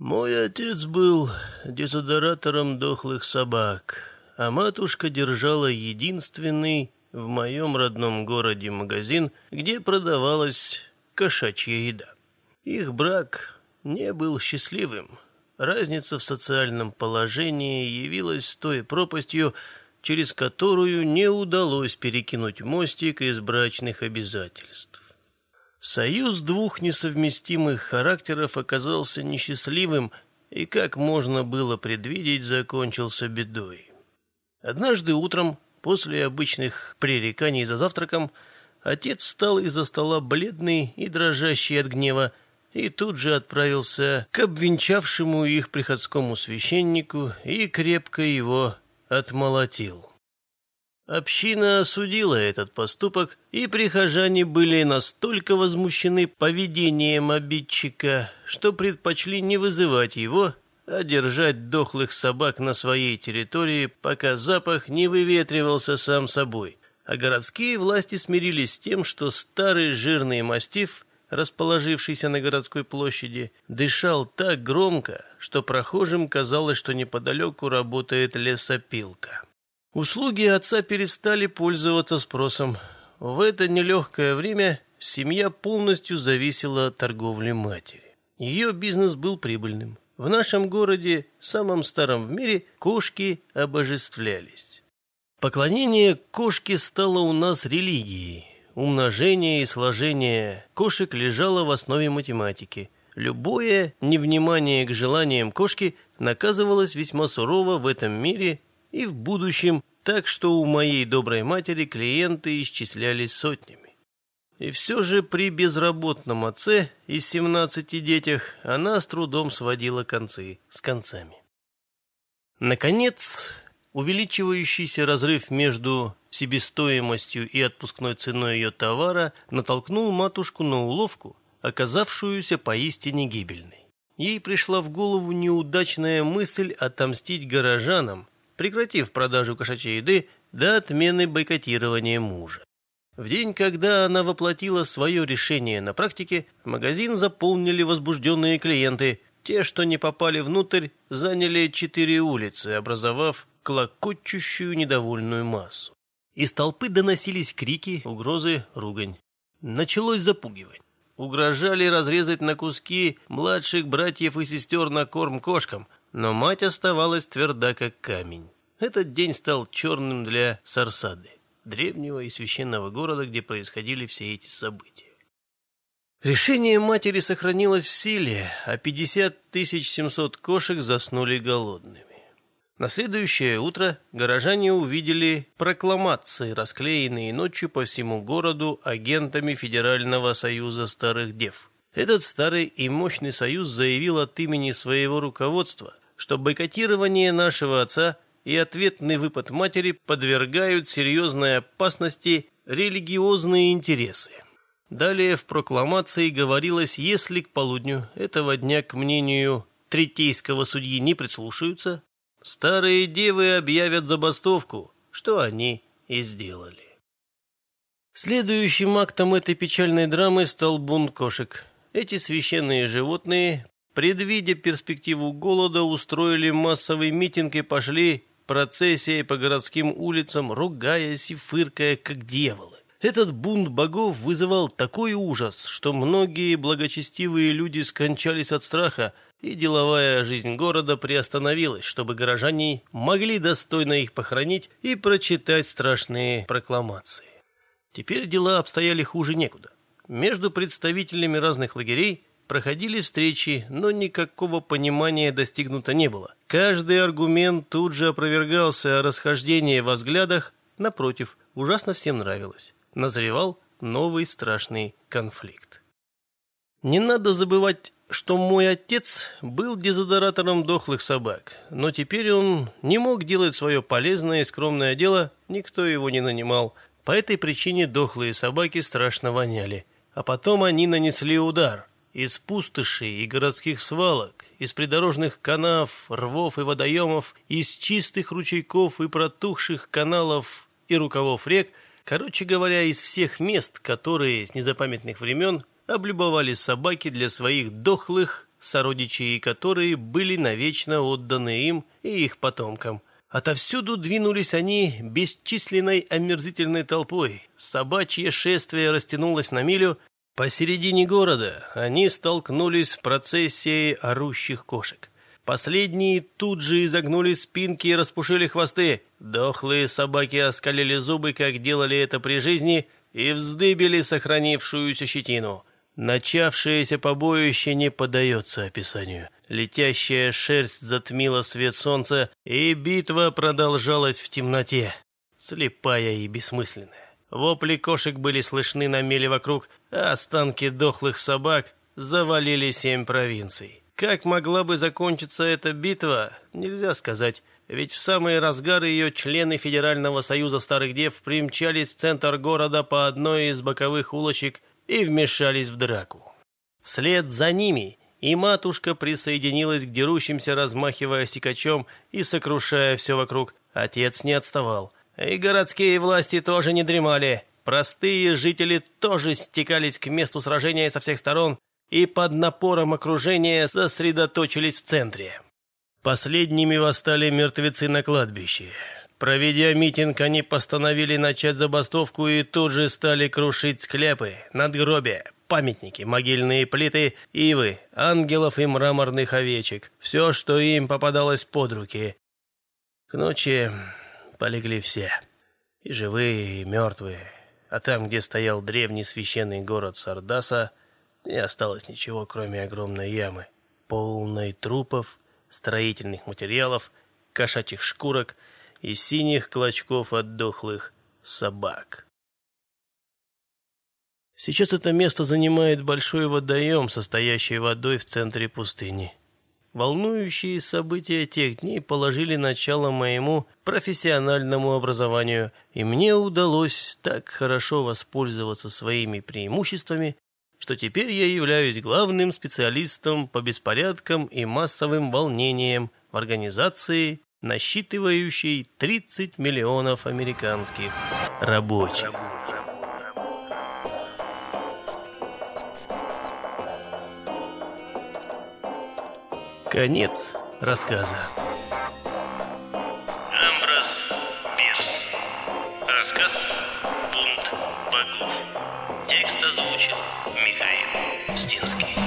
Отец был дезодоратором дохлых собак, а матушка держала единственный в моем родном городе магазин, где продавалась кошачья еда. Их брак не был счастливым. Разница в социальном положении явилась той пропастью, через которую не удалось перекинуть мостик из брачных обязательств. Союз двух несовместимых характеров оказался несчастливым и, как можно было предвидеть, закончился бедой. Однажды утром, после обычных пререканий за завтраком, отец встал из-за стола бледный и дрожащий от гнева и тут же отправился к обвенчавшему их приходскому священнику и крепко его отмолотил. Община осудила этот поступок, и прихожане были настолько возмущены поведением обидчика, что предпочли не вызывать его, а держать дохлых собак на своей территории, пока запах не выветривался сам собой. А городские власти смирились с тем, что старый жирный мастиф, расположившийся на городской площади, дышал так громко, что прохожим казалось, что неподалеку работает лесопилка. Услуги отца перестали пользоваться спросом. В это нелегкое время семья полностью зависела от торговли матери. Ее бизнес был прибыльным. В нашем городе, самом старом в мире, кошки обожествлялись. Поклонение кошке стало у нас религией. Умножение и сложение кошек лежало в основе математики. Любое невнимание к желаниям кошки наказывалось весьма сурово в этом мире и в будущем, так что у моей доброй матери клиенты исчислялись сотнями. И все же при безработном отце и 17 детях она с трудом сводила концы с концами. Наконец, увеличивающийся разрыв между себестоимостью и отпускной ценой ее товара натолкнул матушку на уловку, оказавшуюся поистине гибельной. Ей пришла в голову неудачная мысль отомстить горожанам, прекратив продажу кошачьей еды до отмены бойкотирования мужа. В день, когда она воплотила свое решение на практике, магазин заполнили возбужденные клиенты. Те, что не попали внутрь, заняли четыре улицы, образовав клокочущую недовольную массу. Из толпы доносились крики, угрозы, ругань. Началось запугивание. Угрожали разрезать на куски младших братьев и сестер на корм кошкам, но мать оставалась тверда, как камень. Этот день стал черным для Сарсады, древнего и священного города, где происходили все эти события. Решение матери сохранилось в силе, а 50 700 кошек заснули голодными. На следующее утро горожане увидели прокламации, расклеенные ночью по всему городу агентами Федерального союза старых дев. Этот старый и мощный союз заявил от имени своего руководства, что бойкотирование нашего отца и ответный выпад матери подвергают серьезной опасности религиозные интересы. Далее в прокламации говорилось, если к полудню этого дня к мнению третейского судьи не прислушаются, старые девы объявят забастовку, что они и сделали. Следующим актом этой печальной драмы стал бунт кошек. Эти священные животные, предвидя перспективу голода, устроили массовый митинг и пошли процессией по городским улицам, ругаясь и фыркая, как дьяволы. Этот бунт богов вызывал такой ужас, что многие благочестивые люди скончались от страха, и деловая жизнь города приостановилась, чтобы горожане могли достойно их похоронить и прочитать страшные прокламации. Теперь дела обстояли хуже некуда. Между представителями разных лагерей проходили встречи, но никакого понимания достигнуто не было. Каждый аргумент тут же опровергался, а расхождение во взглядах, напротив, ужасно всем нравилось. Назревал новый страшный конфликт. Не надо забывать, что мой отец был дезодоратором дохлых собак, но теперь он не мог делать свое полезное и скромное дело, никто его не нанимал. По этой причине дохлые собаки страшно воняли. А потом они нанесли удар. Из пустошей и городских свалок, из придорожных канав, рвов и водоемов, из чистых ручейков и протухших каналов и рукавов рек, короче говоря, из всех мест, которые с незапамятных времен облюбовали собаки для своих дохлых сородичи которые были навечно отданы им и их потомкам. Отовсюду двинулись они бесчисленной омерзительной толпой. Собачье шествие растянулось на милю. Посередине города они столкнулись с процессией орущих кошек. Последние тут же изогнули спинки и распушили хвосты. Дохлые собаки оскалили зубы, как делали это при жизни, и вздыбили сохранившуюся щетину. Начавшееся побоище не поддается описанию. Летящая шерсть затмила свет солнца, и битва продолжалась в темноте, слепая и бессмысленная. Вопли кошек были слышны на меле вокруг, а останки дохлых собак завалили семь провинций. Как могла бы закончиться эта битва, нельзя сказать, ведь в самый разгар ее члены Федерального союза старых дев примчались в центр города по одной из боковых улочек и вмешались в драку. Вслед за ними и матушка присоединилась к дерущимся, размахивая сикачом и сокрушая все вокруг. Отец не отставал. И городские власти тоже не дремали. Простые жители тоже стекались к месту сражения со всех сторон и под напором окружения сосредоточились в центре. Последними восстали мертвецы на кладбище. Проведя митинг, они постановили начать забастовку и тут же стали крушить скляпы, надгробия, памятники, могильные плиты, ивы, ангелов и мраморных овечек. Все, что им попадалось под руки. К ночи полегли все. И живые, и мертвые. А там, где стоял древний священный город Сардаса, не осталось ничего, кроме огромной ямы, полной трупов, строительных материалов, кошачьих шкурок – и синих клочков от дохлых собак. Сейчас это место занимает большой водоем, состоящий водой в центре пустыни. Волнующие события тех дней положили начало моему профессиональному образованию, и мне удалось так хорошо воспользоваться своими преимуществами, что теперь я являюсь главным специалистом по беспорядкам и массовым волнениям в организации насчитывающий 30 миллионов американских рабочих. Конец рассказа. Амброс Бирс. Рассказ «Бунт богов». Текст озвучил Михаил Стинский.